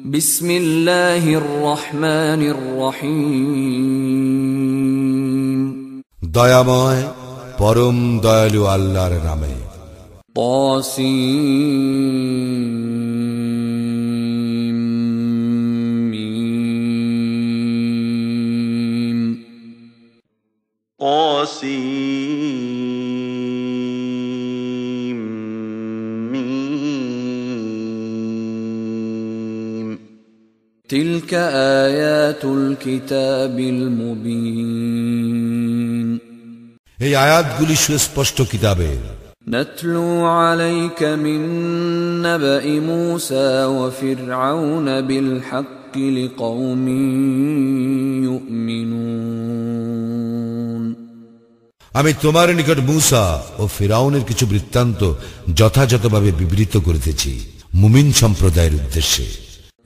بسم الله الرحمن الرحيم দয়াময় পরম দয়ালু আল্লাহর নামে طاسيم ميم تلك آيات الكتاب المبين এই আয়াতগুলি সুস্পষ্ট কিতাবের نتلو عليك من نبأ موسى وفرعون بالحق لقوم يؤمنون আমি তোমার নিকট মূসা ও ফিরাউনের কিছু বৃত্তান্ত যথাযথভাবে বিবৃত করিতেছি মুমিন সম্প্রদায়ের উদ্দেশ্যে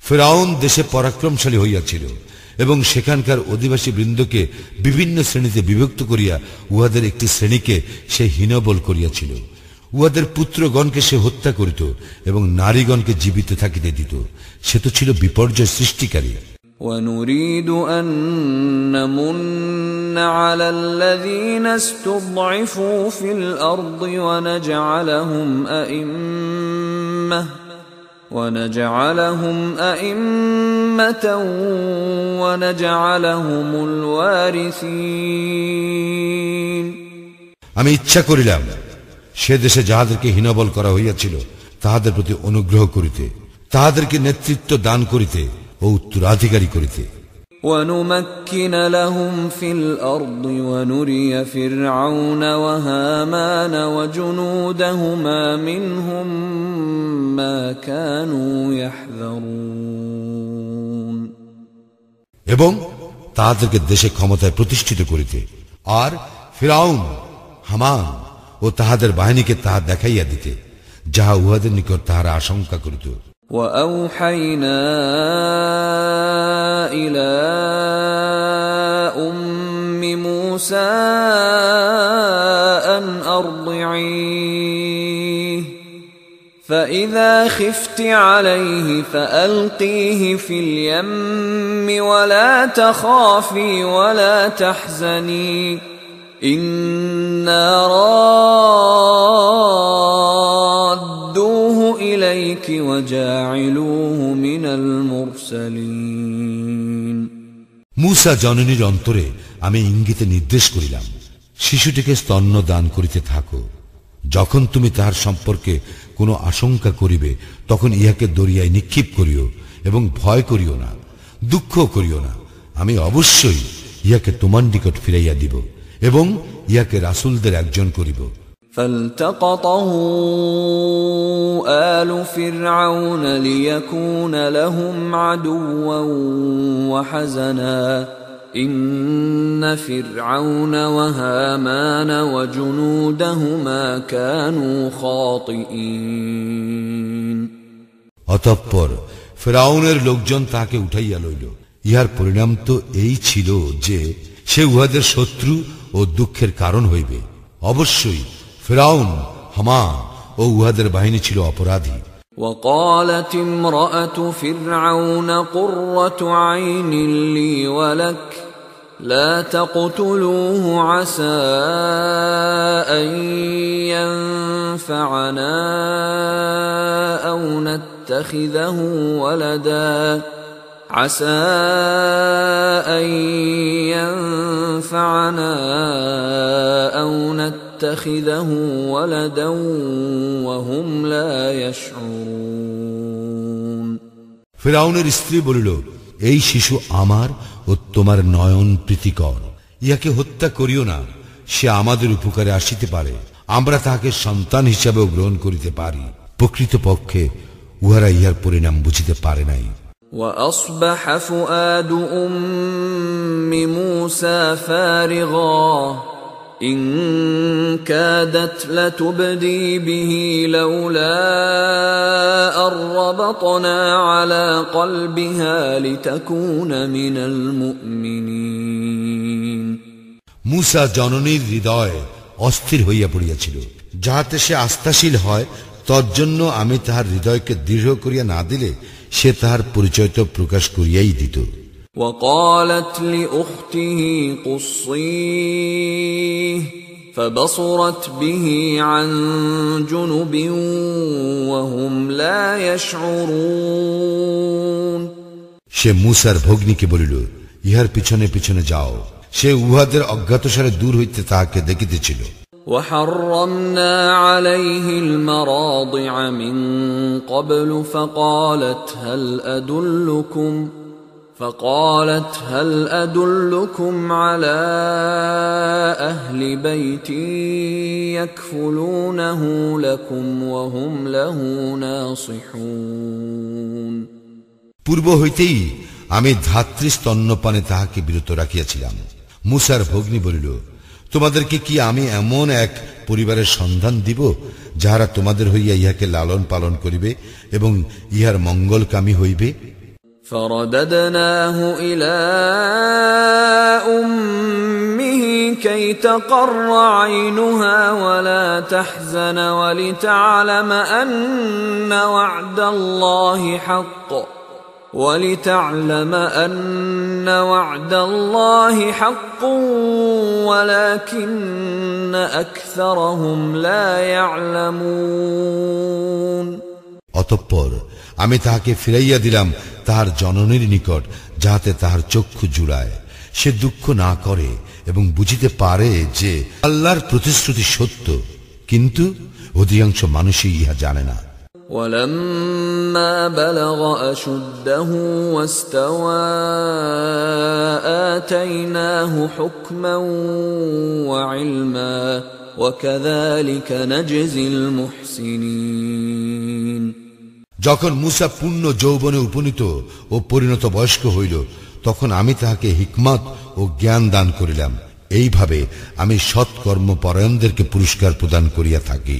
ফেরাউন দেশে পরাক্রমশালী হইয়াছিল এবং সেখানকার অধিবাসী বৃন্দকে বিভিন্ন শ্রেণীতে বিভক্ত করিয়া উহাদের একটি শ্রেণীকে সে হীনবল করিয়াছিল। উহাদের পুত্রগণকে সে হত্যা করিত এবং নারীগণকে জীবিত থাকিতে দিত। সে তো ছিল বিপর্যয় সৃষ্টিকারী। ونريد أن نمن على الذين استضعفوا في الأرض ونجعلهم أئمة ونجعلهم أئمة ونجعلهم الوارثين আমি ইচ্ছা করিলাম সে দেশে যাহাদেরকে হীনবল করা হইয়াছিল তাহাদের প্রতি অনুগ্রহ করিতে তাহাদেরকে নেতৃত্ব দান করিতে ও উত্তরাধিকারী করিতে ونمكن لهم في الأرض ونري فرعون وهامان وجنودهما منهم ما كانوا يحذرون এবং তাহাদেরকে দেশে ক্ষমতায় প্রতিষ্ঠিত করিতে আর ফিরাউন হামান ও তাহাদের বাহিনীকে তাহা দেখাইয়া দিতে যাহা উহাদের নিকট তাহারা আশঙ্কা করিত وأوحينا إلى أم موسى أن أرضعيه. فإذا خفت عليه فألقيه في اليم ولا تخافي ولا تحزني. انا رادوه إليك وجاعلوه من المرسلين মুসা জননীর অন্তরে আমি ইঙ্গিতে নির্দেশ করিলাম শিশুটিকে স্তন্য দান করিতে থাকো যখন তুমি তাহার সম্পর্কে কোনো আশঙ্কা করিবে তখন ইহাকে দরিয়ায় নিক্ষেপ করিও এবং ভয় করিও না দুঃখ করিও না আমি অবশ্যই ইহাকে তোমার নিকট ফিরাইয়া দিব এবং ইহাকে রাসুলদের একজন করিব فالتقطه آل فرعون ليكون لهم عدوا وحزنا إن فرعون وهامان وجنودهما كانوا خاطئين অতঃপর ফেরাউনের লোকজন তাকে উঠাইয়া লইল ইহার পরিণাম তো এই ছিল যে সে উহাদের শত্রু ও দুঃখের কারণ হইবে অবশ্যই ফেরাউন হামান ও উহাদের বাহিনী ছিল অপরাধী وقالت امرأة فرعون قرة عين لي ولك لا تقتلوه عسى أن ينفعنا أو نتخذه ولدا عسى أن ينفعنا أو نتخذه ولدا وهم لا يشعرون ফেরাউনের স্ত্রী বলিল এই শিশু আমার ও তোমার নয়ন প্রীতিকর ইয়াকে হত্যা করিও না সে আমাদের উপকারে আসিতে পারে আমরা তাহাকে সন্তান হিসাবেও গ্রহণ করিতে পারি প্রকৃতপক্ষে উহারা ইহার পরিণাম বুঝিতে পারে নাই وأصبح فؤاد أم موسى فارغا إن كادت لتبدي به لولا أن ربطنا على قلبها لتكون من المؤمنين মুসা জননীর হৃদয় অস্থির হইয়া পড়িয়াছিল যাহাতে সে আস্থাশীল হয় তজ্জন্য আমি তাহার হৃদয়কে দৃঢ় করিয়া না দিলে সে তাহার পরিচয় তো প্রকাশ করিয়াই দিত وقالت لأخته قصيه فبصرت به عن جنب وهم لا يشعرون সে মুসার ভগ্নীকে বলিল ইহার পিছনে পিছনে যাও সে উহাদের অজ্ঞাতসারে দূর হইতে তাহাকে দেখিতেছিল وحرمنا عليه المراضع من قبل فقالت هل أدلكم فقالت هل أدلكم على أهل بيت يكفلونه لكم وهم له ناصحون পূর্ব হইতেই আমি ধাত্রী স্তন্যপানে তাহাকে বিরত রাখিয়াছিলাম মুসার ভগ্নী বলিল তোমাদেরকে কি আমি এমন এক পরিবারের সন্ধান দিব যাহারা তোমাদের হইয়া ইহাকে লালন পালন করিবে এবং ইহার মঙ্গলকামী হইবে فرددناه إلى أمه كي تقر عينها ولا تحزن ولتعلم أن وعد الله حق ولتعلم أن وعد الله حق ولكن أكثرهم لا يعلمون অতঃপর আমি তাহাকে ফিরাইয়া দিলাম তাহার জননীর নিকট যাহাতে তাহার চক্ষু জুড়ায় সে দুঃখ না করে এবং বুঝিতে পারে যে আল্লাহর প্রতিশ্রুতি সত্য কিন্তু অধিকাংশ মানুষই ইহা জানে না ولما بلغ أشده واستوى آتيناه حكما وعلما وكذلك نجزي المحسنين যখন মুসা পূর্ণ যৌবনে উপনীত ও পরিণত বয়স্ক হইল তখন আমি তাহাকে হিকমত ও জ্ঞান দান করিলাম এইভাবে আমি সৎকর্ম পরায়ণদেরকে পুরস্কার প্রদান করিয়া থাকি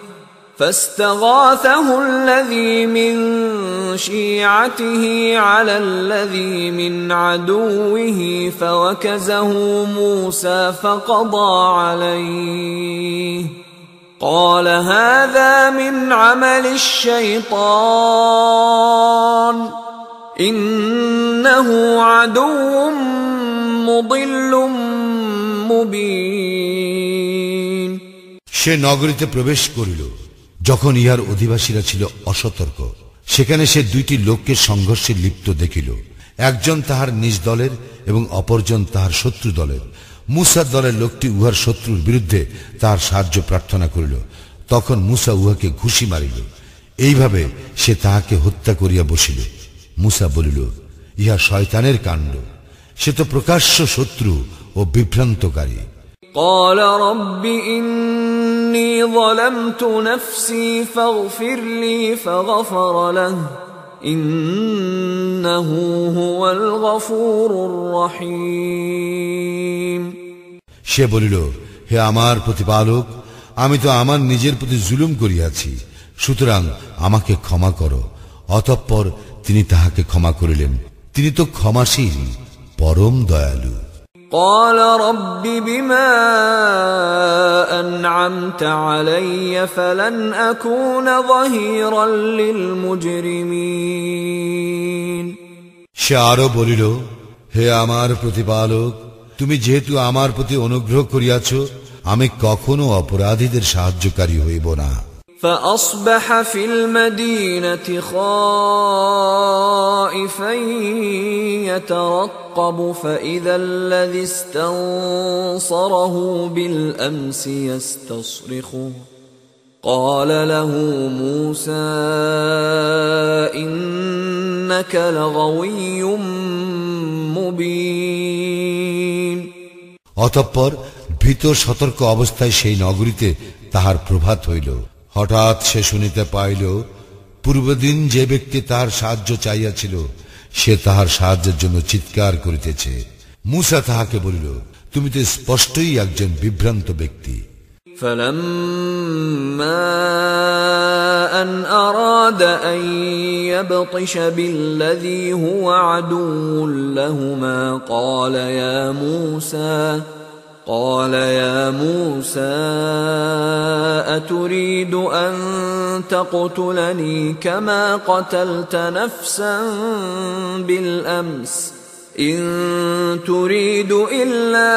فاستغاثه الذي من شيعته على الذي من عدوه فوكزه موسى فقضى عليه قال هذا من عمل الشيطان انه عدو مضل مبين সে নগরীতে প্রবেশ করিল যখন ইহার অধিবাসীরা ছিল অসতর্ক, সেখানে সে দুইটি লোককে সংঘর্ষে লিপ্ত দেখিল। একজন তাহার নিজ দলের এবং অপরজন তাহার শত্রু দলের। মুসার দলের লোকটি উহার শত্রুর বিরুদ্ধে তাহার সাহায্য প্রার্থনা করিল। তখন মুসা উহাকে ঘুষি মারিল। এইভাবে সে তাহাকে হত্যা করিয়া বসিল। মুসা বলিল, ইহা শয়তানের কাণ্ড। সে তো প্রকাশ্য শত্রু ও বিভ্রান্তকারী। قال رب إني ظلمت نفسي فاغفر لي فغفر له إنه هو الغفور الرحيم সে বলিল হে আমার প্রতিপালক আমি তো আমার নিজের প্রতি জুলুম করিয়াছি সুতরাং আমাকে ক্ষমা করো অতঃপর তিনি তাহাকে ক্ষমা করিলেন তিনি তো ক্ষমাশীল পরম দয়ালু قال رب بما أنعمت علي فلن أكون ظهيرا للمجرمين সে আরো বলিল হে আমার প্রতিপালক তুমি যেহেতু আমার প্রতি অনুগ্রহ করিয়াছ আমি কখনো অপরাধীদের সাহায্যকারী হইব না فأصبح في المدينة خائفا يترقب فإذا الذي استنصره بالأمس يستصرخه قال له موسى إنك لغوي مبين অতঃপর ভীত সতর্ক অবস্থায় সেই নগরীতে তাহার প্রভাত হইল হঠাৎ সে শুনিতে পাইল পূর্বদিন যে ব্যক্তি তাহার সাহায্য চাইয়াছিল সে তাহার সাহায্যের জন্য চিৎকার করিতেছে মুসা তাহাকে বলিল তুমি তো স্পষ্টই একজন বিভ্রান্ত ব্যক্তি فلما أن أراد أن يبطش بالذي هو عدو لهما قال يا موسى قال يا موسى أتريد أن تقتلني كما قتلت نفسا بالأمس إن تريد إلا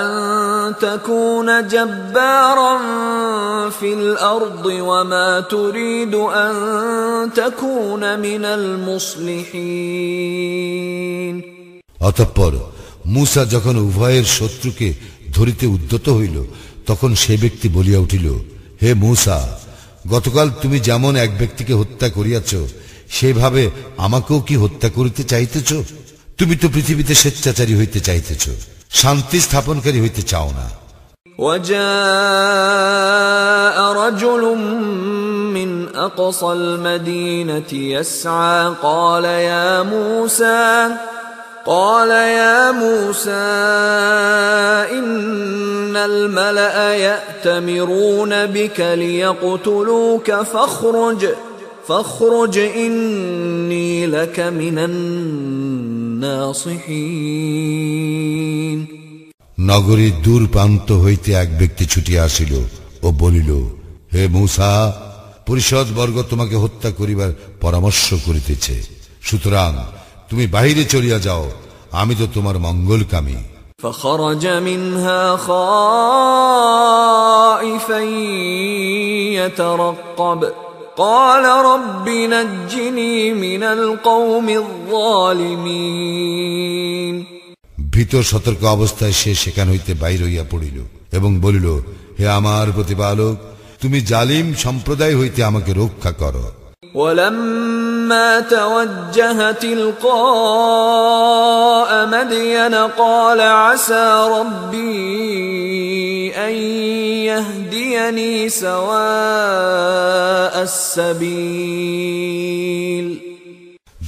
أن تكون جبارا في الأرض وما تريد أن تكون من المصلحين অতঃপর মুসা যখন উভয়ের শত্রুকে ধরিতে উদ্যত হইল তখন সে ব্যক্তি বলিয়া উঠিল হে মুসা গতকাল তুমি যেমন এক ব্যক্তিকে হত্যা করিয়াছ সেভাবে আমাকেও কি হত্যা করিতে চাইতেছ তুমি তো পৃথিবীতে স্বেচ্ছাচারী হইতে চাইতেছ শান্তি স্থাপনকারী হইতে চাও না وجاء رجل من أقصى المدينة يسعى قال يا موسى قال يا موسى إن الملأ يأتمرون بك ليقتلوك فاخرج فاخرج إني لك من الناصحين নগরীর দূর প্রান্ত হইতে এক ব্যক্তি ছুটিয়া আসিল ও বলিল হে মূসা পরিষদ বর্গ তোমাকে হত্যা করিবার পরামর্শ করিতেছে সুতরাং তুমি বাহিরে চলিয়া যাও আমি তো তোমার মঙ্গলকামী فخرج منها خائفا يترقب قال رب نجني من القوم الظالمين ভীত সতর্ক অবস্থায় সে সেখান হইতে বাইর হইয়া পড়িল এবং বলিল হে আমার প্রতিপালক তুমি জালিম সম্প্রদায় হইতে আমাকে রক্ষা করো ولما توجه تلقاء مدين قال عسى ربي أن يهديني سواء السبيل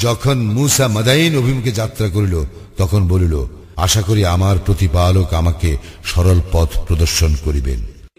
যখন মুসা মাদাইন অভিমুখে যাত্রা করিল তখন বলিল আশা করি আমার প্রতিপালক আমাকে সরল পথ প্রদর্শন করিবেন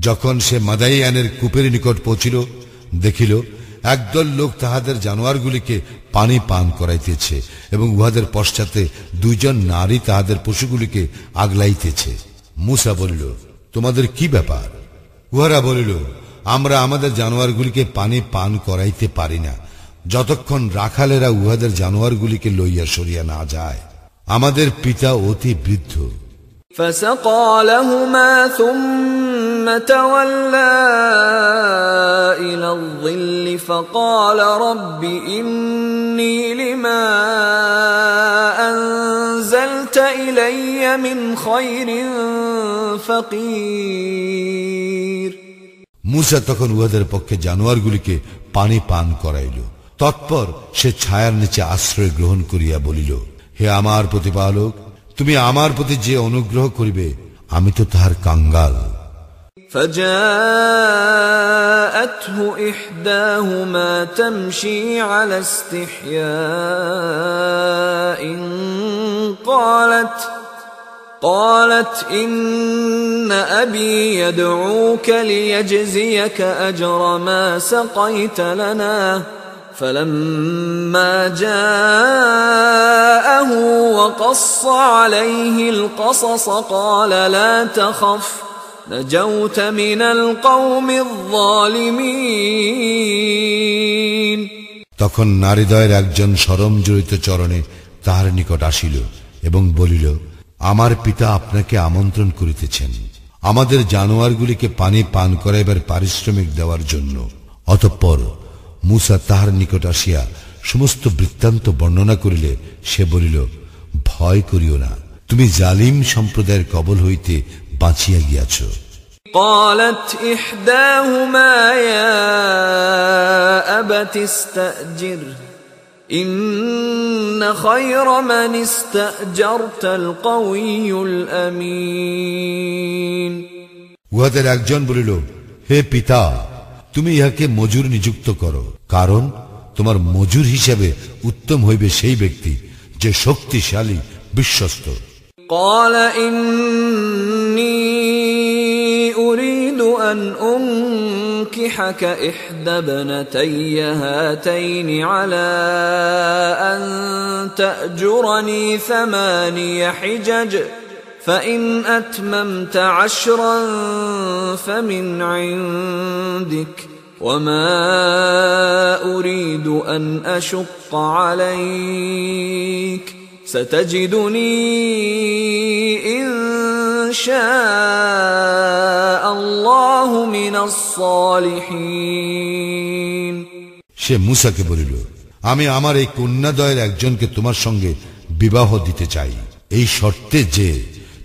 যখন সে মাদাইয়ানের কূপের নিকট পৌঁছিল, দেখিল, একদল লোক তাহাদের জানোয়ারগুলিকে পানি পান করাইতেছে এবং উহাদের পশ্চাতে দুইজন নারী তাহাদের পশুগুলিকে আগলাইতেছে। মুসা বলিল, তোমাদের কি ব্যাপার? উহারা বলিল, আমরা আমাদের জানোয়ারগুলিকে পানি পান করাইতে পারি না। যতক্ষণ রাখালেরা উহাদের জানোয়ারগুলিকে লইয়া সরিয়া না যায় আমাদের পিতা অতি বৃদ্ধ فسقى لهما ثم تولى إلى الظل فقال رب إني لما أنزلت إلي من خير فقير মুসা তখন উহাদের পক্ষে জানোয়ারগুলিকে পানি পান করাইল তৎপর সে ছায়ার নিচে আশ্রয় গ্রহণ করিয়া বলিল হে আমার প্রতিপালক তুমি আমার প্রতি যে অনুগ্রহ করিবে আমি তো তাহার কাঙ্গাল فجاءته احداهما تمشي على استحياء قالت قالت ان ابي يدعوك ليجزيك اجر ما سقيت لنا فلما جاءه وقص عليه القصص قال لا تخف نجوت من القوم الظالمين তখন নারীদয়ের একজন সরম জড়িত চরণে তাহার নিকট আসিল এবং বলিল আমার পিতা আপনাকে আমন্ত্রণ করিতেছেন আমাদের জানোয়ারগুলিকে পানি পান করাইবার পারিশ্রমিক দেওয়ার জন্য অতঃপর মুসা তাহার নিকট আসিয়া সমস্ত বৃত্তান্ত বর্ণনা করিলে সে বলিল ভয় করিও না তুমি জালিম সম্প্রদায়ের কবল হইতে বাঁচিয়া গিয়াছ قالت احداهما يا ابت استاجر ان خير من استاجرت القوي الامين উহাদের একজন বলিল হে পিতা তুমি ইহাকে মজুর নিযুক্ত করো কারণ তোমার মজুর হিসাবে উত্তম হইবে সেই ব্যক্তি যে শক্তিশালী বিশ্বস্ত قال اني اريد ان انكحك احدى ابنتي هاتين على ان تاجرني ثماني حجج فان اتممت عشرا فمن عندك وما اريد ان اشق عليك ستجدني ان شاء الله من الصالحين সে মুসাকে বলিল আমি আমার এই কন্যাদয়ের একজনকে তোমার সঙ্গে বিবাহ দিতে চাই এই শর্তে যে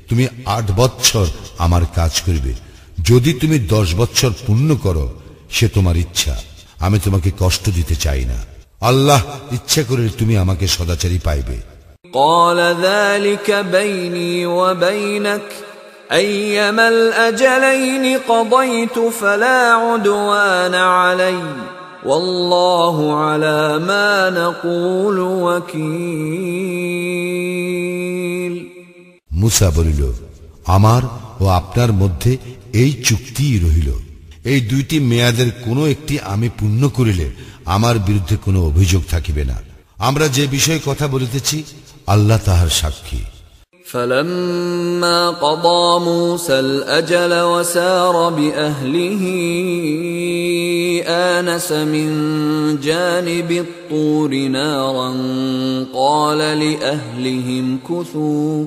তুমি আট বৎসর আমার কাজ করিবে যদি তুমি দশ বৎসর পূর্ণ করো সে তোমার ইচ্ছা আমি তোমাকে কষ্ট দিতে চাই না আল্লাহ ইচ্ছা করলে তুমি আমাকে সদাচারী পাইবে قال ذلك بيني وبينك ايما الاجلين قضيت فلا عدوان علي والله على ما نقول وكيل মুসা বলিল আমার ও আপনার মধ্যে এই চুক্তিই রহিল এই দুইটি মেয়াদের কোনো একটি আমি পূর্ণ করিলে আমার বিরুদ্ধে কোনো অভিযোগ থাকিবে না আমরা যে বিষয়ে কথা বলিতেছি আল্লাহ তাহার সাক্ষী فلما قضى موسى الاجل وسار باهله انس من جانب الطور نارا قال لاهلهم كثوا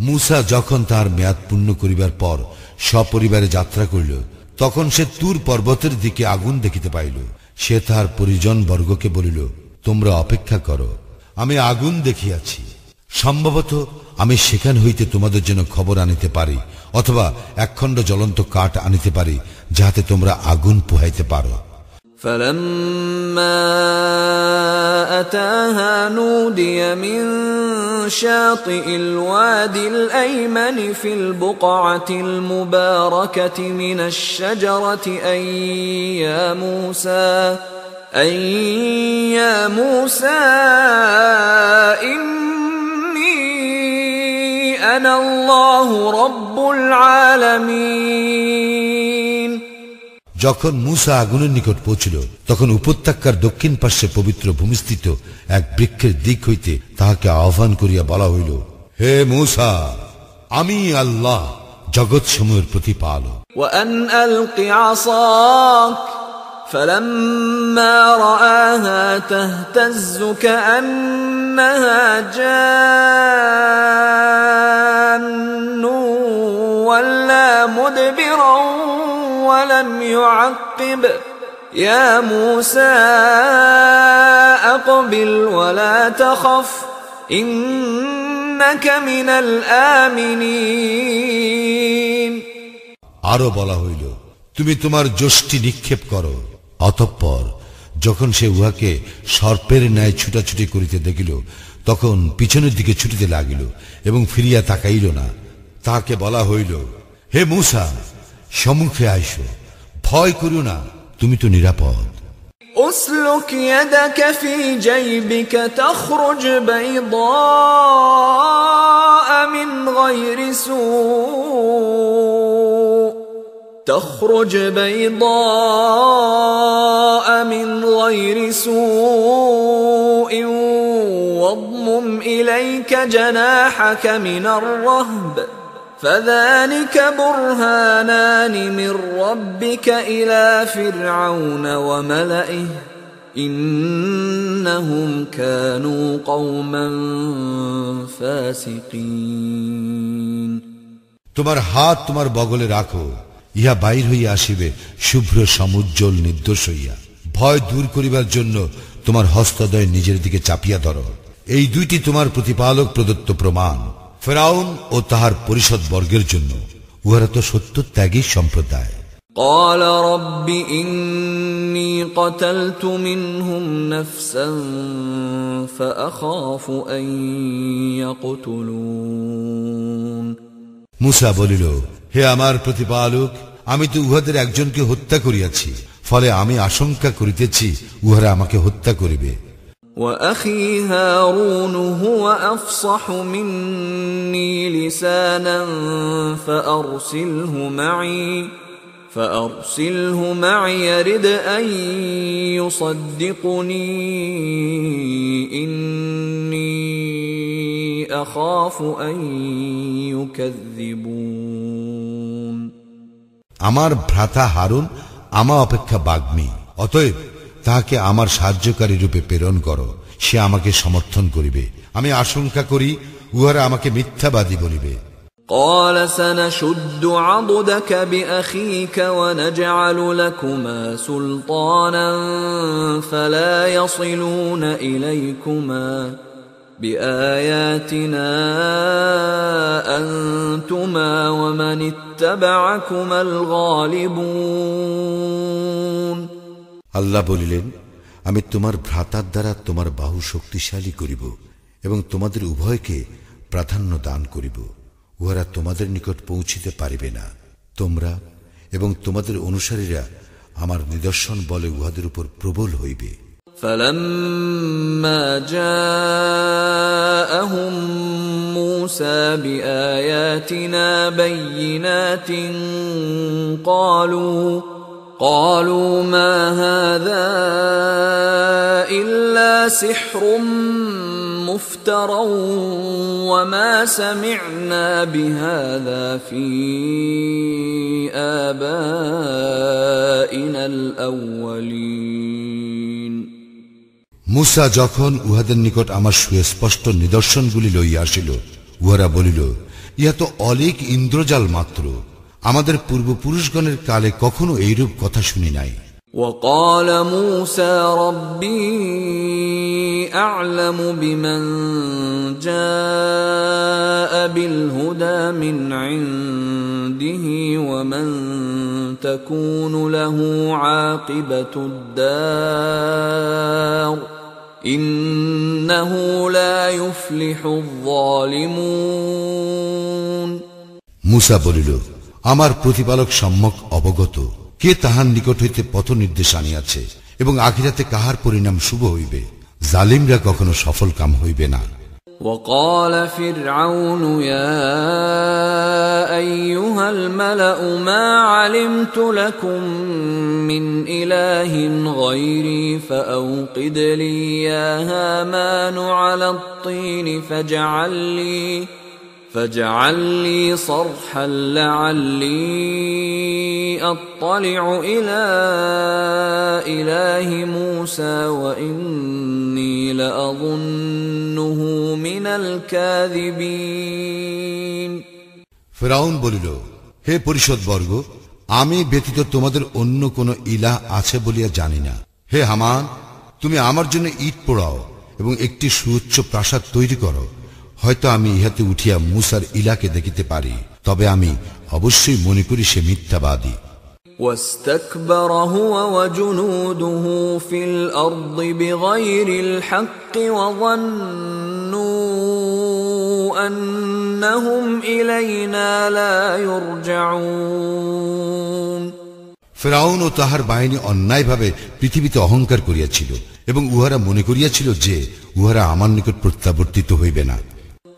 মুসা যখন তার মেয়াদ পূর্ণ করিবার পর সপরিবারে যাত্রা করিল তখন সে তুর পর্বতের দিকে আগুন দেখিতে পাইল সে তাহার পরিজন বর্গকে বলিল তোমরা অপেক্ষা করো আমি আগুন দেখিয়াছি সম্ভবত আমি সেখান হইতে তোমাদের জন্য খবর আনিতে পারি অথবা একখণ্ড জ্বলন্ত কাঠ আনিতে পারি যাহাতে তোমরা আগুন পোহাইতে পারো فلما أتاها نودي من شاطئ الوادي الأيمن في البقعة المباركة من الشجرة أي يا موسى أي يا موسى إني أنا الله رب العالمين. যখন মুসা আগুনের নিকট পৌঁছিল তখন উপত্যকার দক্ষিণ পার্শ্বে পবিত্র ভূমিস্থিত এক বৃক্ষের দিক হইতে তাহাকে আহ্বান করিয়া বলা হইল হে মুসা আমি আল্লাহ জগৎ সমূহের প্রতিপালক وأن ألق عصاك فلما رآها تهتز كأنها جان ولا مدبرا ولم ولم يعقب يا موسى أقبل ولا تخف إنك من الآمنين আরো বলা হইল তুমি তোমার যষ্টি নিক্ষেপ করো অতঃপর যখন সে উহাকে সর্পের ন্যায় ছুটাছুটি করিতে দেখিল তখন পিছনের দিকে ছুটিতে লাগিল এবং ফিরিয়া তাকাইল না তাহাকে বলা হইল হে মূসা সম্মুখে আইসো ভয় করিও না তুমি তো নিরাপদ اسلك يدك في جيبك تخرج بيضاء من غير سوء تخرج بيضاء من غير سوء واضمم اليك جناحك من الرهب فذلك برهانان من ربك الى فرعون وملئه انهم كانوا قوما فاسقين তোমার হাত তোমার বগলে রাখো ইহা বাইর হইয়া আসিবে শুভ্র সমুজ্জ্বল নির্দোষ হইয়া ভয় দূর করিবার জন্য তোমার হস্তদয় নিজের দিকে চাপিয়া ধরো এই দুইটি তোমার প্রতিপালক প্রদত্ত প্রমাণ ফেরাউন ও তাহার পরিষদ বর্গের জন্য উহারা তো সত্য ত্যাগী সম্প্রদায় قال رب إني قتلت منهم نفسا فأخاف أن يقتلون মুসা বলিল হে আমার প্রতিপালক আমি তো উহাদের একজনকে হত্যা করিয়াছি ফলে আমি আশঙ্কা করিতেছি উহারা আমাকে হত্যা করিবে وأخي هارون هو أفصح مني لسانا فأرسله معي فأرسله معي يرد أن يصدقني إني أخاف أن يكذبون আমার ভ্রাতা হারুন আমা অপেক্ষা বাগ্মী অতএব তাহাকে আমার সাহায্যকারী রূপে প্রেরণ করো সে আমাকে সমর্থন করিবে আমি আশঙ্কা করি উহারা আমাকে মিথ্যাবাদী বলিবে قال سنشد عضدك بأخيك ونجعل لكما سلطانا فلا يصلون إليكما بآياتنا أنتما ومن اتبعكما الغالبون আল্লাহ বলিলেন আমি তোমার ভ্রাতার দ্বারা তোমার বাহু শক্তিশালী করিব এবং তোমাদের উভয়কে প্রাধান্য দান করিব উহারা তোমাদের নিকট পৌঁছিতে পারিবে না তোমরা এবং তোমাদের অনুসারীরা আমার নিদর্শন বলে উহাদের উপর প্রবল হইবে فلما جاءهم موسى بآياتنا بينات قالوا قالوا ما هذا إلا سحر مفترى وما سمعنا بهذا في آبائنا الأولين মুসা যখন উহাদের নিকট আমার সুস্পষ্ট নিদর্শনগুলি লইয়া আসিল উহারা বলিল ইহা তো অলিক ইন্দ্রজাল মাত্র আমাদের পূর্বপুরুষগণের কালে কখনো এইরূপ কথা শুনি নাই وقال موسى ربي اعلم بمن جاء بالهدى من عنده ومن تكون له عاقبه الدار انه لا يفلح الظالمون মুসা বলিল আমার প্রতিপালক সম্যক অবগত কে তাহার নিকট হইতে পথ নির্দেশ আনিয়াছে এবং আখিরাতে কাহার পরিণাম শুভ হইবে জালিমরা কখনো সফল কাম হইবে না وقال فرعون يا ايها الملا ما علمت لكم من اله غيري فاوقد لي يا هامان على الطين فاجعل لي فاجعل لي صرحا لعلي اطلع الى اله موسى واني لاظنه من الكاذبين ফেরাউন বলিল হে পরিষদ বর্গ আমি ব্যতীত তোমাদের অন্য কোন ইলাহ আছে বলিয়া জানি না হে হামান তুমি আমার জন্য ইট পোড়াও এবং একটি সুউচ্চ প্রাসাদ তৈরি করো হয়তো আমি ইহাতে উঠিয়া মুসার ইলাকে দেখিতে পারি তবে আমি অবশ্যই মনে করি সে মিথ্যাবাদী واستكبر هو وجنوده في الارض بغير الحق وظنوا انهم الينا لا يرجعون ফেরাউন ও তাহার বাহিনী অন্যায়ভাবে পৃথিবীতে অহংকার করিয়াছিল এবং উহারা মনে করিয়াছিল যে উহারা আমার নিকট প্রত্যাবর্তিত হইবে না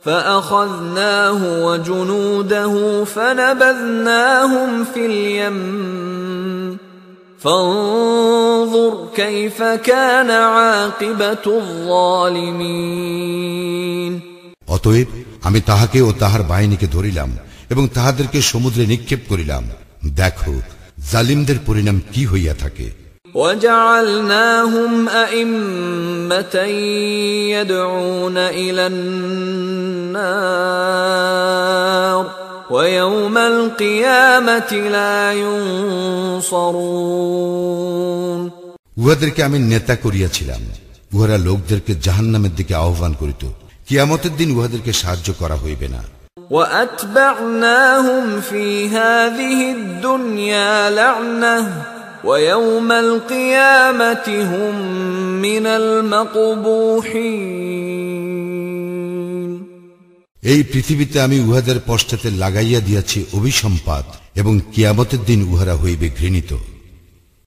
فأخذناه وجنوده فنبذناهم في اليم فانظر كيف كان عاقبة الظالمين অতএব আমি তাহাকে ও তাহার বাহিনীকে ধরিলাম এবং তাহাদেরকে সমুদ্রে নিক্ষেপ করিলাম দেখো জালিমদের পরিণাম কি হইয়া থাকে وجعلناهم أئمة يدعون إلى النار ويوم القيامة لا ينصرون উহাদেরকে আমি নেতা করিয়াছিলাম উহারা লোকদেরকে জাহান্নামের দিকে আহ্বান করিত কিয়ামতের দিন উহাদেরকে সাহায্য করা হইবে না وأتبعناهم في هذه الدنيا لعنة ويوم القيامة هم من المقبوحين এই পৃথিবীতে আমি উহাদের পশ্চাতে লাগাইয়া দিয়াছি অভিসম্পাদ এবং কিয়ামতের দিন উহারা হইবে ঘৃণিত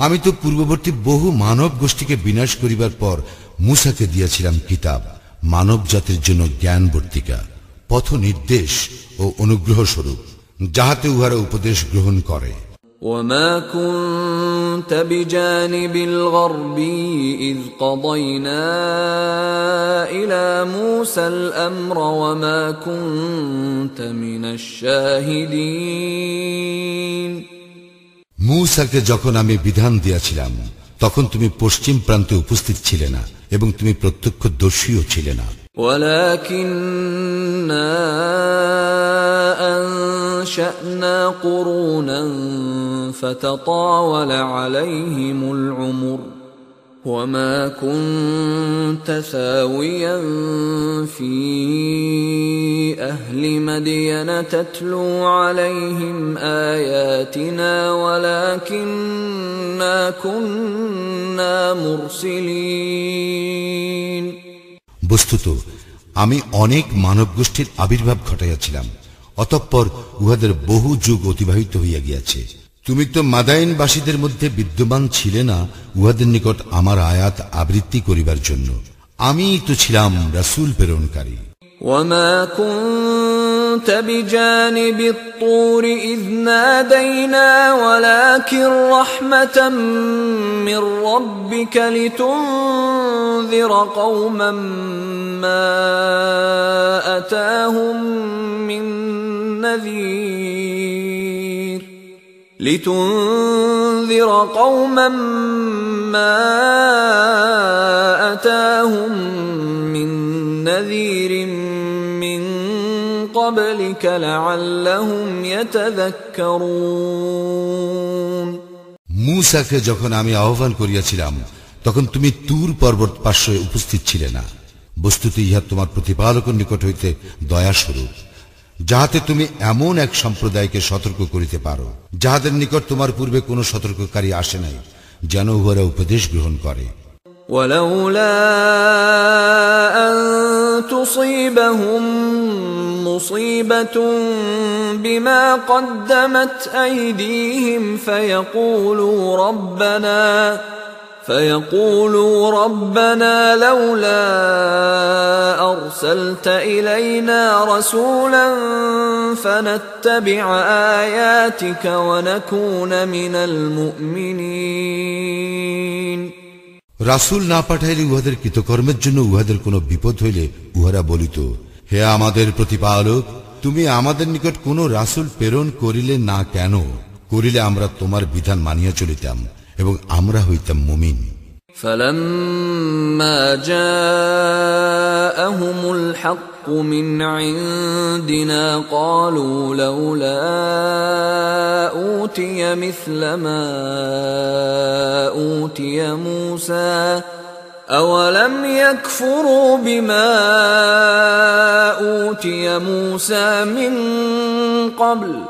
আমি তো পূর্ববর্তী বহু মানব গোষ্ঠীকে বিনাশ করিবার পর মুসাকে দিয়াছিলাম কিতাব মানব জাতির জন্য জ্ঞান বর্তিকা পথ নির্দেশ ও অনুগ্রহ স্বরূপ যাহাতে উহারা উপদেশ গ্রহণ করে وما كنت بجانب الغربي إذ قضينا إلى موسى الأمر وما كنت من الشاهدين মুসাকে যখন আমি বিধান দিয়াছিলাম তখন তুমি পশ্চিম প্রান্তে উপস্থিত ছিলে না এবং তুমি প্রত্যক্ষ দোষীও ছিলে না ولكننا أنشأنا قرونا فتطاول عليهم العمر وما كنت ثاويا في أهل مدين تتلو عليهم آياتنا ولكننا كنا مرسلين বস্তুত আমি অনেক মানব গোষ্ঠীর আবির্ভাব ঘটাইয়াছিলাম অতঃপর উহাদের বহু যুগ অতিবাহিত হইয়া গিয়াছে তুমি তো মাদাইনবাসীদের মধ্যে বিদ্যমান ছিলে না উহাদের নিকট আমার আয়াত আবৃত্তি করিবার জন্য আমি তো ছিলাম রাসূল প্রেরণকারী وما كنت بجانب الطور إذ نادينا ولكن رحمة من ربك لتنذر قوما ما أتاهم من نذير لتنذر قوما ما أتاهم من نذير من قبلك لعلهم يتذكرون মূসাকে যখন আমি আহ্বান করিয়াছিলাম তখন তুমি তুর পর্বত পার্শ্বে উপস্থিত ছিলে না বস্তুত ইহা তোমার প্রতিপালকের নিকট হইতে দয়াস্বরূপ যাহাতে তুমি এমন এক সম্প্রদায়কে সতর্ক করিতে পারো যাহাদের নিকট তোমার পূর্বে কোনো সতর্ককারী আসে নাই যেন উহারা উপদেশ গ্রহণ করে ولولا أن تصيبهم مصيبة بما قدمت أيديهم فيقولوا ربنا فيقولوا ربنا لولا أرسلت إلينا رسولا فنتبع آياتك ونكون من المؤمنين রাসূল না পাঠাইলে উহাদের কৃতকর্মের জন্য উহাদের কোনো বিপদ হইলে উহারা বলিত হে আমাদের প্রতিপালক তুমি আমাদের নিকট কোনো রাসূল প্রেরণ করিলে না কেন করিলে আমরা তোমার বিধান মানিয়া চলিতাম এবং আমরা হইতাম মুমিন فلما جاءهم الحق من عندنا قالوا لولا اوتي مثل ما اوتي موسى اولم يكفروا بما اوتي موسى من قبل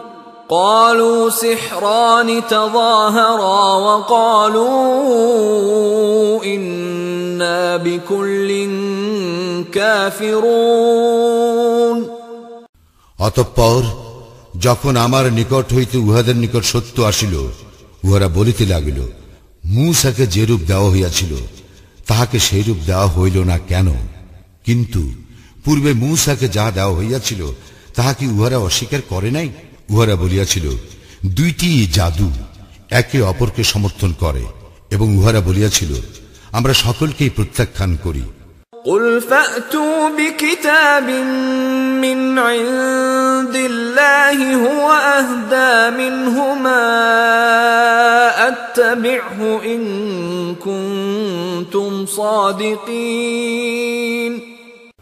قالوا سحران تظاهرا وقالوا انا بكل كافرون অতঃপর যখন আমার নিকট হইতে উহাদের নিকট সত্য আসিল উহারা বলিতে লাগিল মূসাকে যে রূপ দেওয়া হইয়াছিল তাহাকে সেই রূপ দেওয়া হইল না কেন কিন্তু পূর্বে মূসাকে যাহা দেওয়া হইয়াছিল তাহা কি উহারা অস্বীকার করে নাই উহারা বলিয়াছিল দুইটি জাদু একে অপরকে সমর্থন করে এবং উহারা বলিয়াছিল আমরা সকলকেই প্রত্যাখ্যান করি قل فأتوا بكتاب من عند الله هو أهدى منهما أتبعه إن كنتم صادقين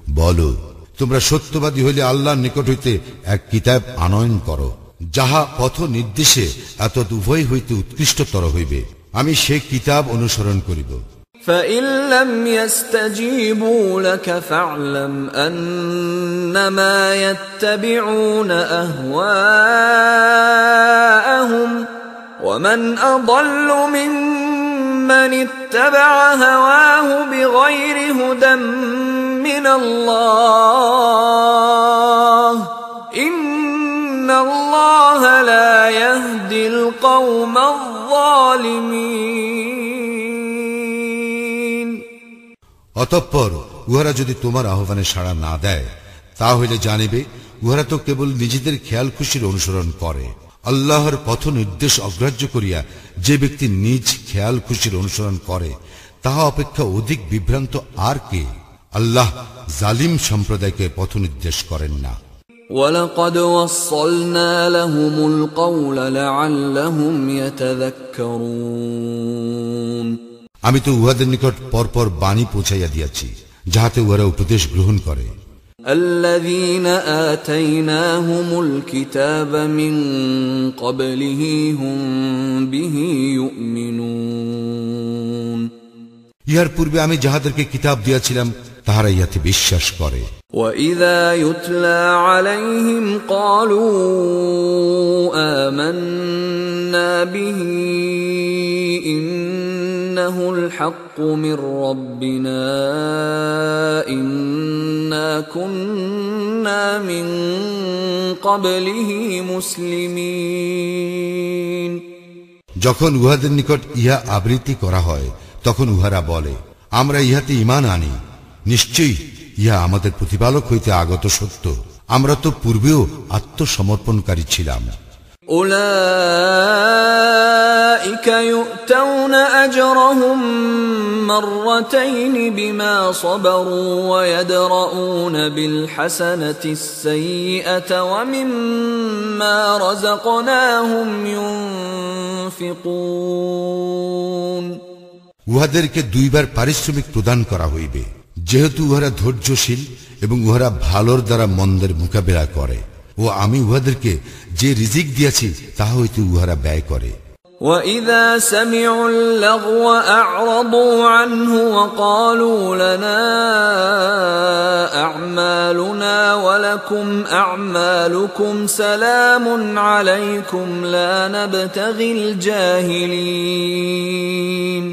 বলো তোমরা সত্যবাদী হইলে আল্লাহর নিকট হইতে এক কিতাব আনয়ন করো যাহা পথ নির্দেশে এত উভয় হইতে উৎকৃষ্টতর হইবে আমি সে কিতাব অনুসরণ করিব فإن لم يستجيبوا لك فاعلم أنما يتبعون أهواءهم ومن أضل ممن اتبع هواه بغير هدى من الله إن الله لا يهدي القوم الظالمين অতঃপর উহারা যদি তোমার আহ্বানে সাড়া না দেয় তা হইলে জানিবে উহারা তো কেবল নিজেদের খেয়াল খুশির অনুসরণ করে আল্লাহর পথ নির্দেশ অগ্রাহ্য করিয়া যে ব্যক্তি নিজ খেয়াল খুশির অনুসরণ করে তাহা অপেক্ষা অধিক বিভ্রান্ত আর কে আল্লাহ জালিম সম্প্রদায়কে পথ নির্দেশ করেন না ولقد وصلنا لهم القول لعلهم يتذكرون আমি তো উহাদের নিকট পরপর বাণী পৌঁছাইয়া দিয়াছি যাহাতে উহারা উপদেশ গ্রহণ করে الذين آتيناهم الكتاب من قبله هم به يؤمنون ইহার পূর্বে আমি যাহাদেরকে কিতাব দিয়াছিলাম তাহারা ইহাতে বিশ্বাস করে وإذا يتلى عليهم قالوا آمنا به إنه الحق من ربنا إنا كنا من قبله مسلمين যখন উহাদের নিকট ইহা আবৃত্তি করা হয় তখন উহারা বলে আমরা ইহাতে ইমান আনি নিশ্চয়ই ইহা আমাদের প্রতিপালক হইতে আগত সত্য আমরা তো পূর্বেও আত্মসমর্পণকারী ছিলাম أولئك يؤتون أجرهم مرتين بما صبروا ويدرؤون بالحسنة السيئة ومما رزقناهم ينفقون উহাদেরকে দুইবার পারিশ্রমিক প্রদান করা হইবে যেহেতু উহারা ধৈর্যশীল এবং উহারা ভালোর দ্বারা মন্দের মোকাবেলা করে ও আমি উহাদেরকে যে রিজিক দিয়াছি তাহা হইতে উহারা ব্যয় করে وإذا سمعوا اللغو أعرضوا عنه وقالوا لنا أعمالنا ولكم أعمالكم سلام عليكم لا نبتغي الجاهلين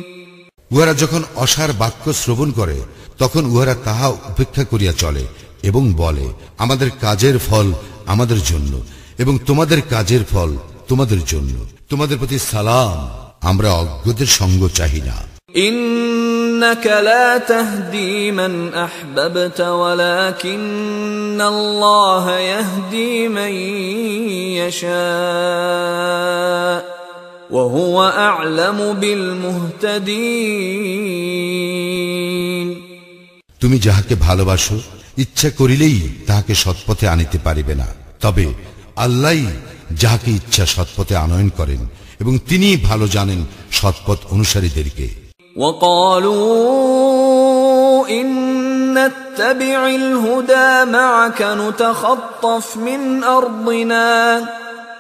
উহারা যখন অসার বাক্য শ্রবণ করে তখন উহারা তাহা উপেক্ষা করিয়া চলে এবং বলে আমাদের কাজের ফল আমাদের জন্য এবং তোমাদের কাজের ফল তোমাদের জন্য তোমাদের প্রতি সালাম আমরা অজ্ঞদের সঙ্গ চাহি না إنك لا تهدي من أحببت ولكن الله يهدي من يشاء وهو أعلم بالمهتدين তুমি যাহাকে ভালোবাসো ইচ্ছা করিলেই তাহাকে সৎপথে আনিতে পারিবে না তবে আল্লাহ যাহাকে ইচ্ছা সৎপথে আনয়ন করেন এবং তিনি ভালো জানেন সৎপথ অনুসারীদেরকে وقالوا إن نتبع الهدى معك نتخطف من أرضنا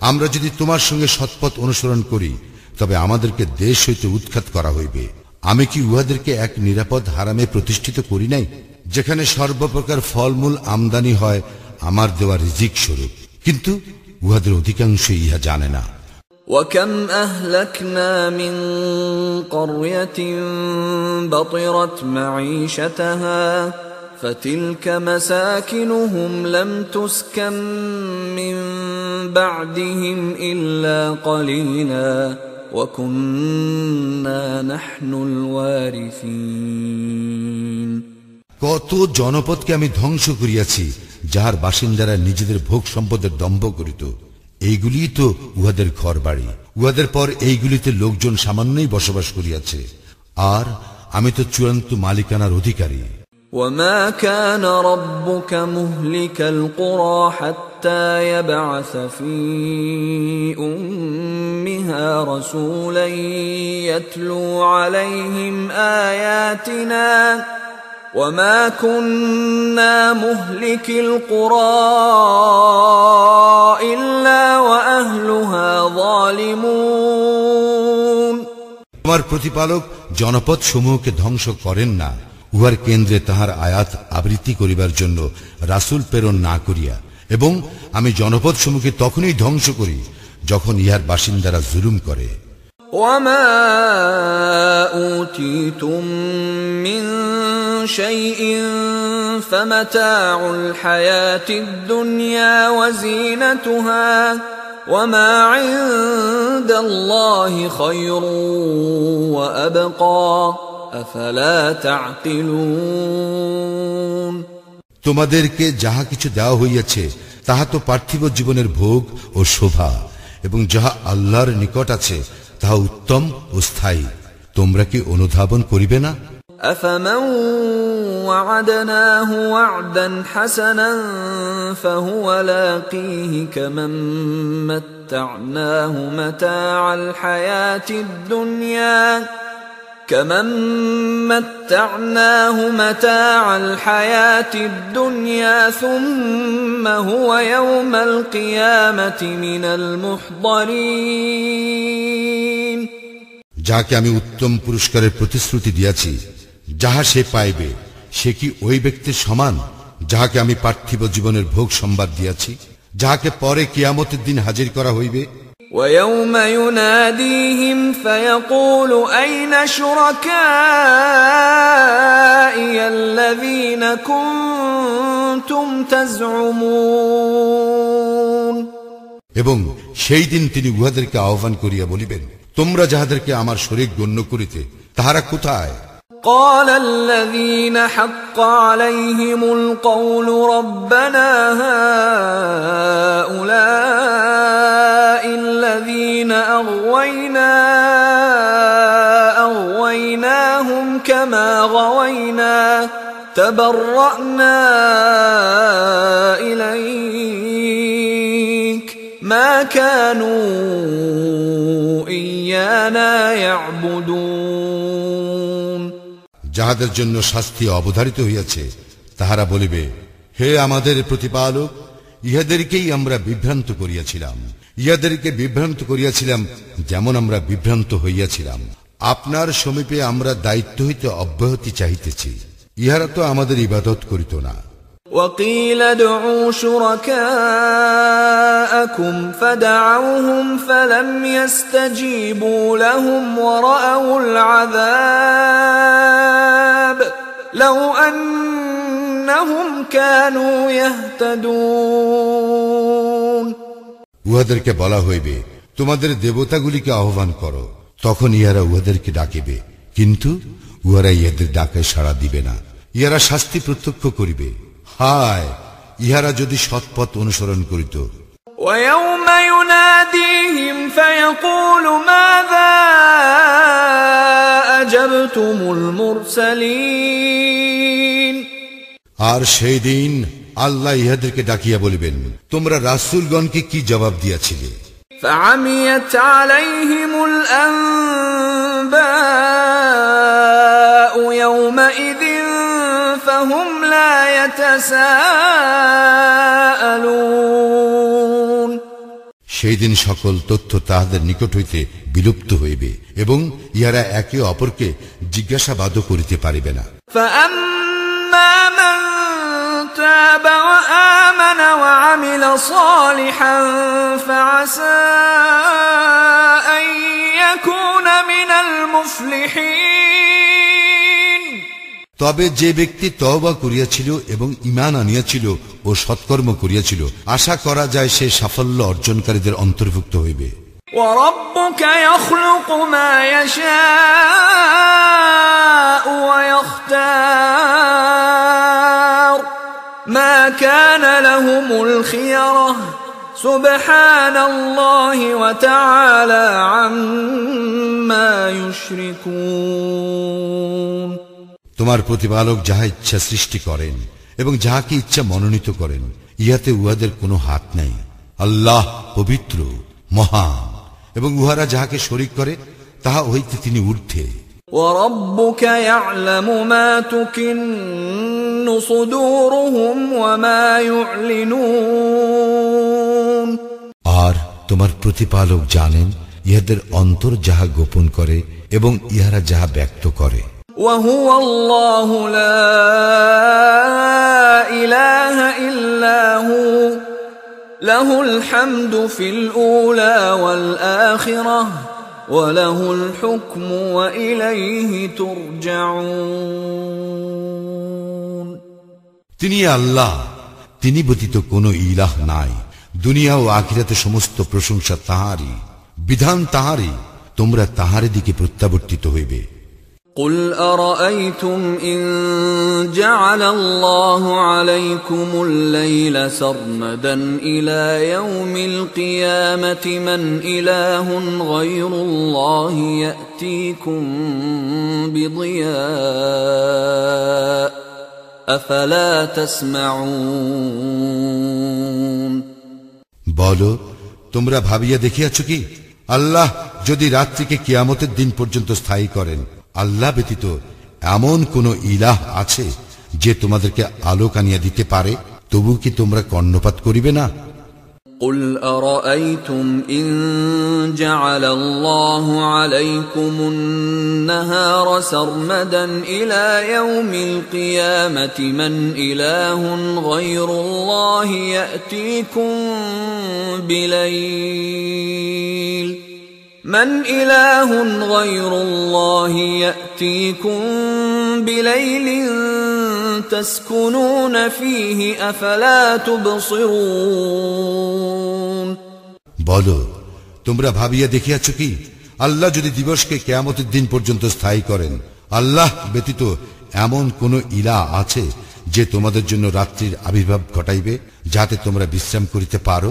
আমরা যদি তোমার সঙ্গে সৎপথ অনুসরণ করি তবে আমাদেরকে দেশ হইতে উৎখাত করা হইবে আমি কি উহাদেরকে এক নিরাপদ হারামে প্রতিষ্ঠিত করি নাই যেখানে সর্বপ্রকার ফলমূল আমদানি হয় আমার দেওয়া রিজিক স্বরূপ কিন্তু উহাদের অধিকাংশ ইহা জানে না وكم أهلكنا من قرية بطرت معيشتها فتلك مساكنهم لم تسكن من بعدهم إلا قليلا وكنا نحن الوارثين কত জনপদকে আমি ধ্বংস করিয়াছি যাহার বাসিন্দারা নিজেদের ভোগ সম্পদের দম্ভ করিত এইগুলি তো উহাদের ঘর বাড়ি উহাদের পর এইগুলিতে লোকজন সামান্যই বসবাস করিয়াছে আর আমি তো চূড়ান্ত মালিকানার অধিকারী وما كان ربك مهلك القرى حتى يبعث في امها رسولا يتلو عليهم اياتنا وما كنا مهلك القرى الا واهلها ظالمون তোমার প্রতিপালক জনপদ সমূহকে ধ্বংস করেন না উহার কেন্দ্রে তাহার আয়াত আবৃত্তি করিবার জন্য রাসুল প্রেরণ না করিয়া এবং আমি জনপদ সমূহকে তখনই ধ্বংস করি যখন ইহার বাসিন্দারা জুলুম করে وما اوتيتم من شيء فمتاع الحياه الدنيا وزينتها وما عند الله خير وابقى افلا تعقلون তোমাদেরকে যাহা কিছু দেওয়া হইয়াছে তাহা তো পার্থিব জীবনের ভোগ ও শোভা এবং যাহা আল্লাহর নিকট আছে তাহা উত্তম ও স্থায়ী তোমরা কি অনুধাবন করিবে না أفمن وعدناه وعدا حسنا فهو لاقيه كمن متعناه متاع الحياة الدنيا كمن متعناه متاع الحياة الدنيا ثم هو يوم القيامة من المحضرين যাকে আমি উত্তম পুরস্কারের প্রতিশ্রুতি দিয়াছি যাহা সে পাইবে সে কি ওই ব্যক্তির সমান যাহাকে আমি পার্থিব জীবনের ভোগ সম্বাদ দিয়াছি যাহাকে পরে কিয়ামতের দিন হাজির করা হইবে ويوم يناديهم فيقول أين شركائي الذين كنتم تزعمون এবং সেই দিন তিনি উহাদেরকে আহ্বান করিয়া বলিবেন তোমরা যাহাদেরকে আমার শরীর গণ্য করিতে তাহারা কোথায় قال الذين حق عليهم القول ربنا هؤلاء الذين أغوينا أغويناهم كما غوينا تبرأنا إليك ما كانوا إيانا يعبدون যাহাদের জন্য শাস্তি অবধারিত হইয়াছে তাহারা বলিবে হে আমাদের প্রতিপালক ইহাদেরকেই আমরা বিভ্রান্ত করিয়াছিলাম ইহাদেরকে বিভ্রান্ত করিয়াছিলাম যেমন আমরা বিভ্রান্ত হইয়াছিলাম আপনার সমীপে আমরা দায়িত্ব হইতে অব্যাহতি চাহিতেছি ইহারা তো আমাদের ইবাদত করিত না وقيل ادعوا شركاءكم فدعوهم فلم يستجيبوا لهم ورأوا العذاب لو أنهم كانوا يهتدون উহাদেরকে বলা হইবে তোমাদের দেবতাগুলিকে আহ্বান করো তখন ইহারা উহাদেরকে ডাকিবে কিন্তু উহারা ইহাদের ডাকায় সাড়া দিবে না ইহারা শাস্তি প্রত্যক্ষ করিবে হায় ইহারা যদি সৎপথ অনুসরণ করিত ويوم يناديهم فيقول ماذا أجبتم المرسلين আর সেই দিন আল্লাহ ইহাদেরকে ডাকিয়া বলিবেন তোমরা রাসূলগণকে কি জবাব দিয়াছিলে فعميت عليهم الأنباء يومئذ فهم لا يتساءلون সেই দিন সকল তথ্য তাহাদের নিকট হইতে বিলুপ্ত হইবে এবং ইহারা একে অপরকে জিজ্ঞাসাবাদও করিতে পারিবে না فأما من تاب وآمن وعمل صالحا فعسى أن يكون من المفلحين তবে যে ব্যক্তি তওবা করিয়াছিল এবং ইমান আনিয়াছিল ও সৎকর্ম করিয়াছিল আশা করা যায় সে সাফল্য অর্জনকারীদের অন্তর্ভুক্ত হইবে وربك يخلق ما يشاء ويختار ما كان لهم الخيرة سبحان الله وتعالى عما يشركون তোমার প্রতিপালক যাহা ইচ্ছা সৃষ্টি করেন এবং যাহাকে ইচ্ছা মনোনীত করেন ইহাতে উহাদের কোনো হাত নাই আল্লাহ পবিত্র মহান এবং উহারা যাহাকে শরিক করে তাহা হইতে তিনি ঊর্ধ্বে وربك يعلم ما تكن صدورهم وما يعلنون আর তোমার প্রতিপালক জানেন ইহাদের অন্তর যাহা গোপন করে এবং ইহারা যাহা ব্যক্ত করে وهو الله لا له الحمد في الأولى والآخرة وله الحكم وإليه ترجعون তিনি আল্লাহ তিনি ব্যতীত কোনো ইলাহ নাই দুনিয়া ও আখিরাতে সমস্ত প্রশংসা তাহারই বিধান তাহারই তোমরা তাহারে দিকে প্রত্যাবর্তিত হইবে قل أرأيتم إن جعل الله عليكم الليل سرمدا إلى يوم القيامة من إله غير الله يأتيكم بضياء أفلا تسمعون বলো তোমরা ভাবিয়া দেখিয়াছ কি আল্লাহ যদি রাত্রিকে কিয়ামতের দিন পর্যন্ত স্থায়ী করেন আল্লাহ ব্যতীত এমন কোন ইলাহ আছে যে তোমাদেরকে আলোক আনিয়া দিতে পারে তবু কি তোমরা কর্ণপাত করিবে না قل أرأيتم إن جعل الله عليكم النهار سرمدا إلى يوم القيامة من إله غير الله يأتيكم بليل من إله غير الله يأتيكم بليل تسكنون فيه أفلا تبصرون বলো তোমরা ভাবিয়া দেখিয়াছ কি আল্লাহ যদি দিবসকে কেয়ামতের দিন পর্যন্ত স্থায়ী করেন আল্লাহ ব্যতীত এমন কোন ইলা আছে যে তোমাদের জন্য রাত্রির আবির্ভাব ঘটাইবে যাতে তোমরা বিশ্রাম করিতে পারো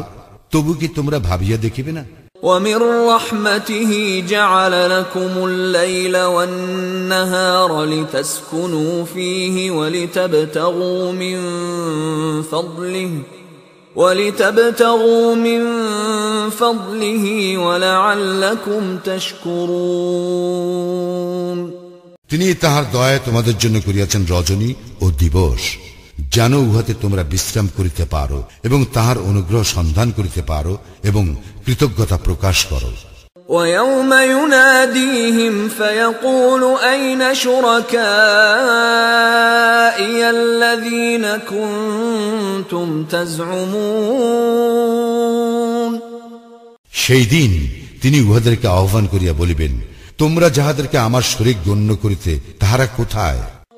তবু কি তোমরা ভাবিয়া দেখিবে না ومن رحمته جعل لكم الليل والنهار لتسكنوا فيه ولتبتغوا من فضله ولتبتغوا من فضله ولعلكم تشكرون তিনি তাহার দয়া তোমাদের জন্য করিয়াছেন রজনী ও দিবস যেন উহাতে তোমরা বিশ্রাম করিতে পারো এবং তাহার অনুগ্রহ সন্ধান করিতে পারো এবং কৃতজ্ঞতা প্রকাশ করো ويوم يناديهم فيقول أين شركائي الذين كنتم تزعمون সেই দিন তিনি উহাদেরকে আহ্বান করিয়া বলিবেন তোমরা যাহাদেরকে আমার শরীক গণ্য করিতে তাহারা কোথায়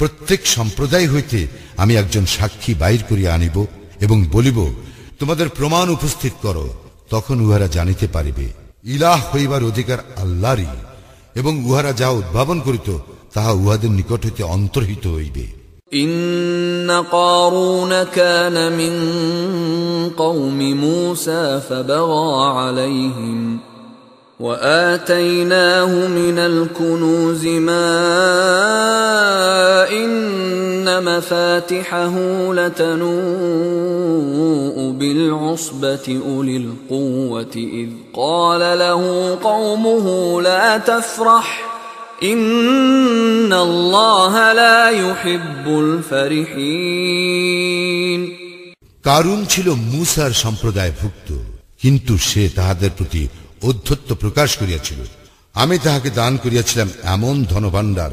প্রত্যেক সম্প্রদায় হইতে আমি একজন সাক্ষী বাইর করিয়া আনিব এবং বলিব তোমাদের প্রমাণ উপস্থিত করো তখন উহারা জানিতে পারিবে ইলাহ হইবার অধিকার আল্লাহরই এবং উহারা যা উদ্ভাবন করিত তাহা উহাদের নিকট হইতে অন্তর্হিত হইবে إن قارون كان من قوم موسى فبغى عليهم وآتيناه من الكنوز ما إن مفاتحه لتنوء بالعصبة أولي القوة إذ قال له قومه لا تفرح إن الله لا يحب الفرحين কারুন ছিল মুসার সম্প্রদায়ভুক্ত কিন্তু সে তাহাদের প্রতি অধ্যত্ব প্রকাশ করিয়াছিল আমি তাহাকে দান করিয়াছিলাম এমন ধনভাণ্ডার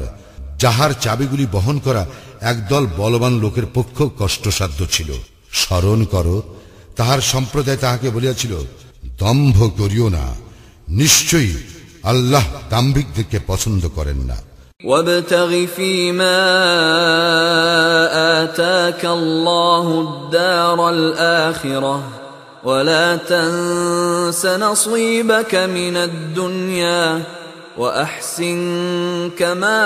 যাহার চাবিগুলি বহন করা একদল বলবান লোকের পক্ষ কষ্টসাধ্য ছিল স্মরণ করো তাহার সম্প্রদায় তাহাকে বলিয়াছিল দম্ভ করিও না নিশ্চয়ই আল্লাহ দাম্ভিকদেরকে পছন্দ করেন না وابتغ فيما آتاك الله الدار الآخرة ولا تنس نصيبك من الدنيا وأحسن كما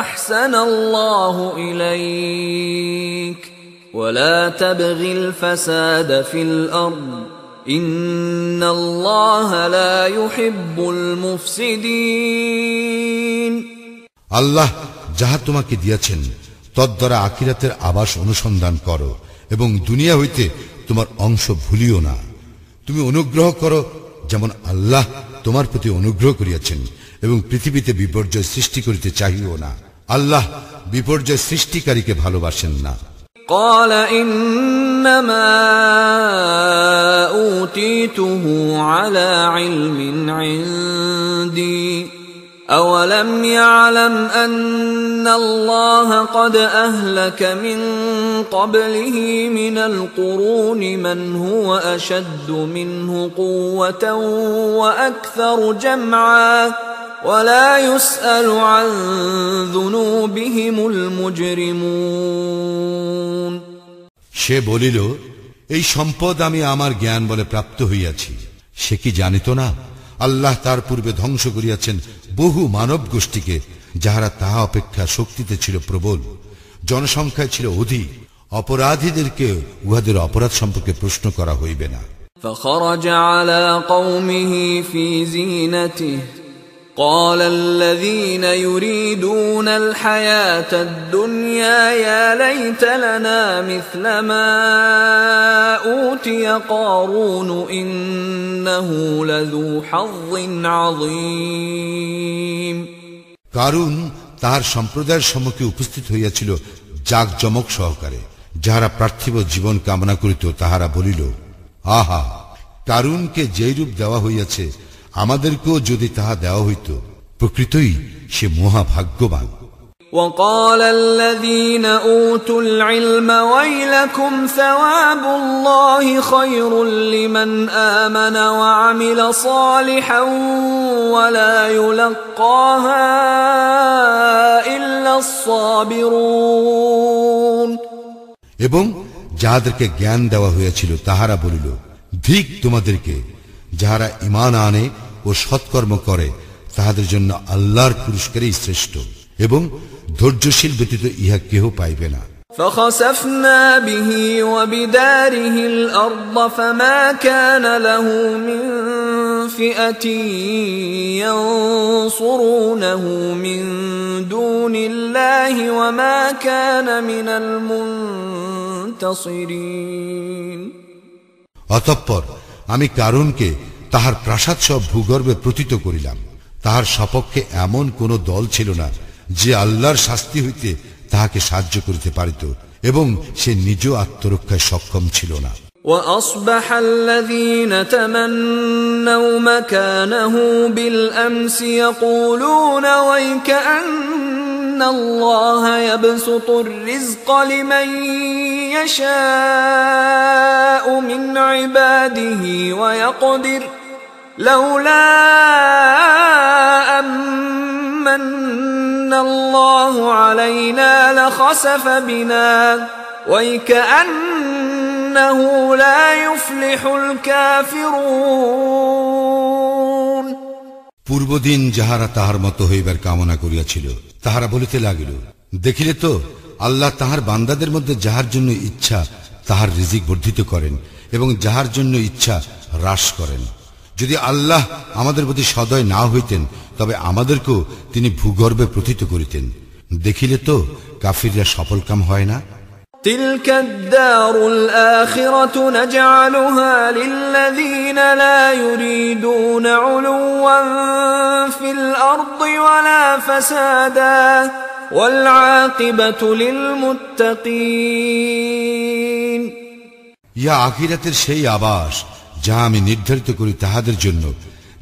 أحسن الله إليك ولا تبغ الفساد في الأرض إن الله لا يحب المفسدين আল্লাহ যাহা তোমাকে দিয়াছেন তদ্বারা আকিরাতের আবাস অনুসন্ধান করো এবং দুনিয়া হইতে তোমার অংশ ভুলিও না তুমি অনুগ্রহ করো যেমন আল্লাহ তোমার প্রতি অনুগ্রহ করিয়াছেন এবং পৃথিবীতে বিপর্যয় সৃষ্টি করিতে চাহিও না আল্লাহ বিপর্যয় সৃষ্টিকারীকে ভালোবাসেন না قال إنما أوتيته على علم عندي أولم يعلم أن الله قد أهلك من قبله من القرون من هو أشد منه قوة وأكثر جمعا ولا يسأل عن ذنوبهم المجرمون সে বলিল এই সম্পদ আমি আমার জ্ঞান বলে প্রাপ্ত হইয়াছি সে কি জানিত না আল্লাহ তার পূর্বে ধ্বংস করিয়াছেন বহু মানব গোষ্ঠীকে যাহারা তাহা অপেক্ষা শক্তিতে ছিল প্রবল জনসংখ্যায় ছিল অধিক অপরাধীদেরকে উহাদের অপরাধ সম্পর্কে প্রশ্ন করা হইবে না فخرج على قومه في زينته قال الذين يريدون الحياة الدنيا يا ليت لنا مثل ما أوتي قارون إنه لذو حظ عظيم কারণ তাহার সম্প্রদায়ের সম্মুখে উপস্থিত হইয়াছিল জাকজমক সহকারে যাহারা পার্থিব জীবন কামনা করিত তাহারা বলিল আহা কারুনকে যেরূপ দেওয়া হইয়াছে আমাদেরকেও যদি তাহা দেওয়া হইত প্রকৃতই সে মহাভাগ্যবান وقال الذين أوتوا العلم ويلكم ثواب الله خير لمن آمن وعمل صالحا ولا يلقاها إلا الصابرون এবং যাহাদেরকে জ্ঞান দেওয়া হইয়াছিল তাহারা বলিল ধিক তোমাদেরকে যাহারা ইমান আনে ও সৎকর্ম করে তাহাদের জন্য আল্লাহর পুরস্কারই শ্রেষ্ঠ এবং ধৈর্যশীল ব্যতীত ইহা কেহ পাইবে না فخسفنا به وبداره الأرض فما كان له من فئة ينصرونه من دون الله وما كان من المنتصرين অতঃপর আমি কারণকে তাহার প্রাসাদ সব ভূগর্ভে প্রতীত করিলাম। তাহার সপক্ষে এমন কোন দল ছিল না, যে আল্লাহর শাস্তি হইতে তাহাকে সাহায্য করিতে পারিত, এবং সে নিজ আত্মরক্ষায় সক্ষম ছিল না। وأصبح الذين تمنوا مكانه بالأمس يقولون ويكأن الله يبسط الرزق لمن يشاء من عباده ويقدر لولا أمن الله علينا لخسف بنا ويكأنه لا يفلح الكافرون পূর্বদিন যাহারা তাহার মতো হইবার কামনা করিয়াছিল তাহারা বলিতে লাগিল দেখিলে তো আল্লাহ তাহার বান্দাদের মধ্যে যাহার জন্য ইচ্ছা তাহার রিজিক বর্ধিত করেন এবং যাহার জন্য ইচ্ছা হ্রাস করেন যদি আল্লাহ আমাদের প্রতি সদয় না হইতেন তবে আমাদেরকেও তিনি ভূগর্ভে প্রথিত করিতেন দেখিলে তো কাফিররা সফলকাম হয় না تلك الدار الآخرة نجعلها للذين لا يريدون علوا في الأرض ولا فسادا والعاقبة للمتقين ইয়া আখিরাতের সেই আবাস যা আমি নির্ধারিত করি তাহাদের জন্য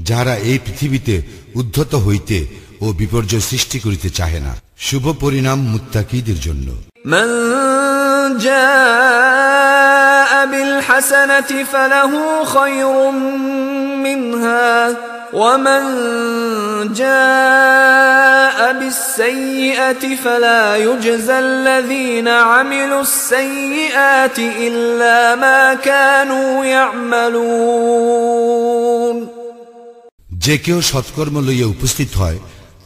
যাহারা এই পৃথিবীতে উদ্ধত হইতে ও বিপর্যয় সৃষ্টি করিতে চাহে না শুভ পরিণাম মুত্তাকিদের জন্য من جاء بالحسنة فله خير منها ومن جاء بالسيئة فلا يجزى الذين عملوا السيئات إلا ما كانوا يعملون যে কেউ সৎকর্ম লইয়া উপস্থিত হয়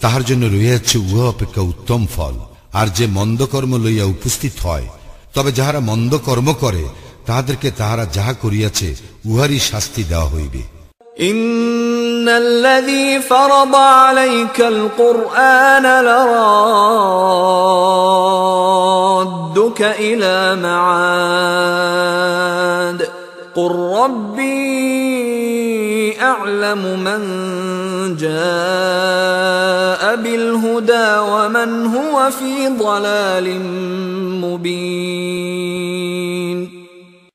তাহার জন্য রহিয়াছে উহা অপেক্ষা উত্তম ফল আর যে মন্দকর্ম লইয়া উপস্থিত হয়, তবে যাহারা মন্দ কর্ম করে, তাহাদেরকে তাহারা যাহা করিয়াছে, উহারই শাস্তি দেওয়া হইবে। আলামু মান জা إلى معاد قل ربي أعلم من جاء بالهدى ومن هو في ضلال مبين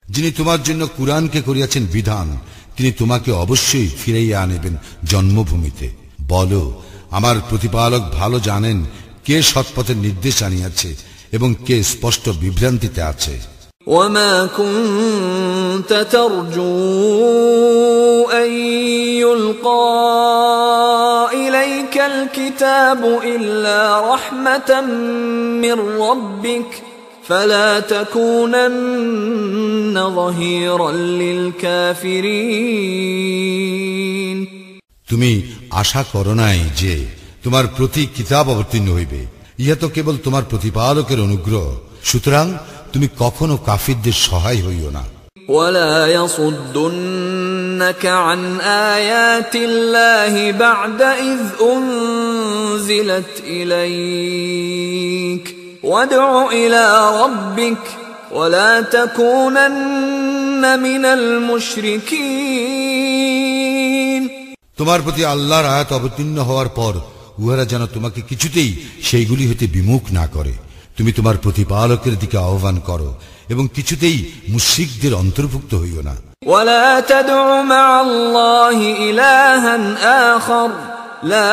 যিনি তোমার জন্য কুরআনকে করিয়াছেন বিধান তিনি তোমাকে অবশ্যই ফিরাইয়া আনিবেন জন্মভূমিতে বলো আমার প্রতিপালক ভালো জানেন কে সৎপথের নির্দেশ আনিয়াছে এবং কে স্পষ্ট বিভ্রান্তিতে আছে وما كنت ترجو أن يلقى إليك الكتاب إلا رحمة من ربك فلا تكونن ظهيرا للكافرين তুমি আশা করো নাই যে তোমার প্রতি কিতাব অবতীর্ণ হইবে ইহা তো কেবল তোমার প্রতিপালকের অনুগ্রহ সুতরাং তুমি কখনো কাফিরদের সহায় হইও না ولا يصدنك عن آيات الله بعد إذ أنزلت إليك وادع إلى ربك ولا تكونن من المشركين তোমার প্রতি আল্লাহর আয়াত অবতীর্ণ হওয়ার পর উহারা যেন তোমাকে কিছুতেই সেইগুলি হইতে বিমুখ না করে তুমি তোমার প্রতিপালকের দিকে আহ্বান করো এবং কিছুতেই মুশ্রিকদের অন্তর্ভুক্ত হইও না ولا تدع مع الله إلها آخر لا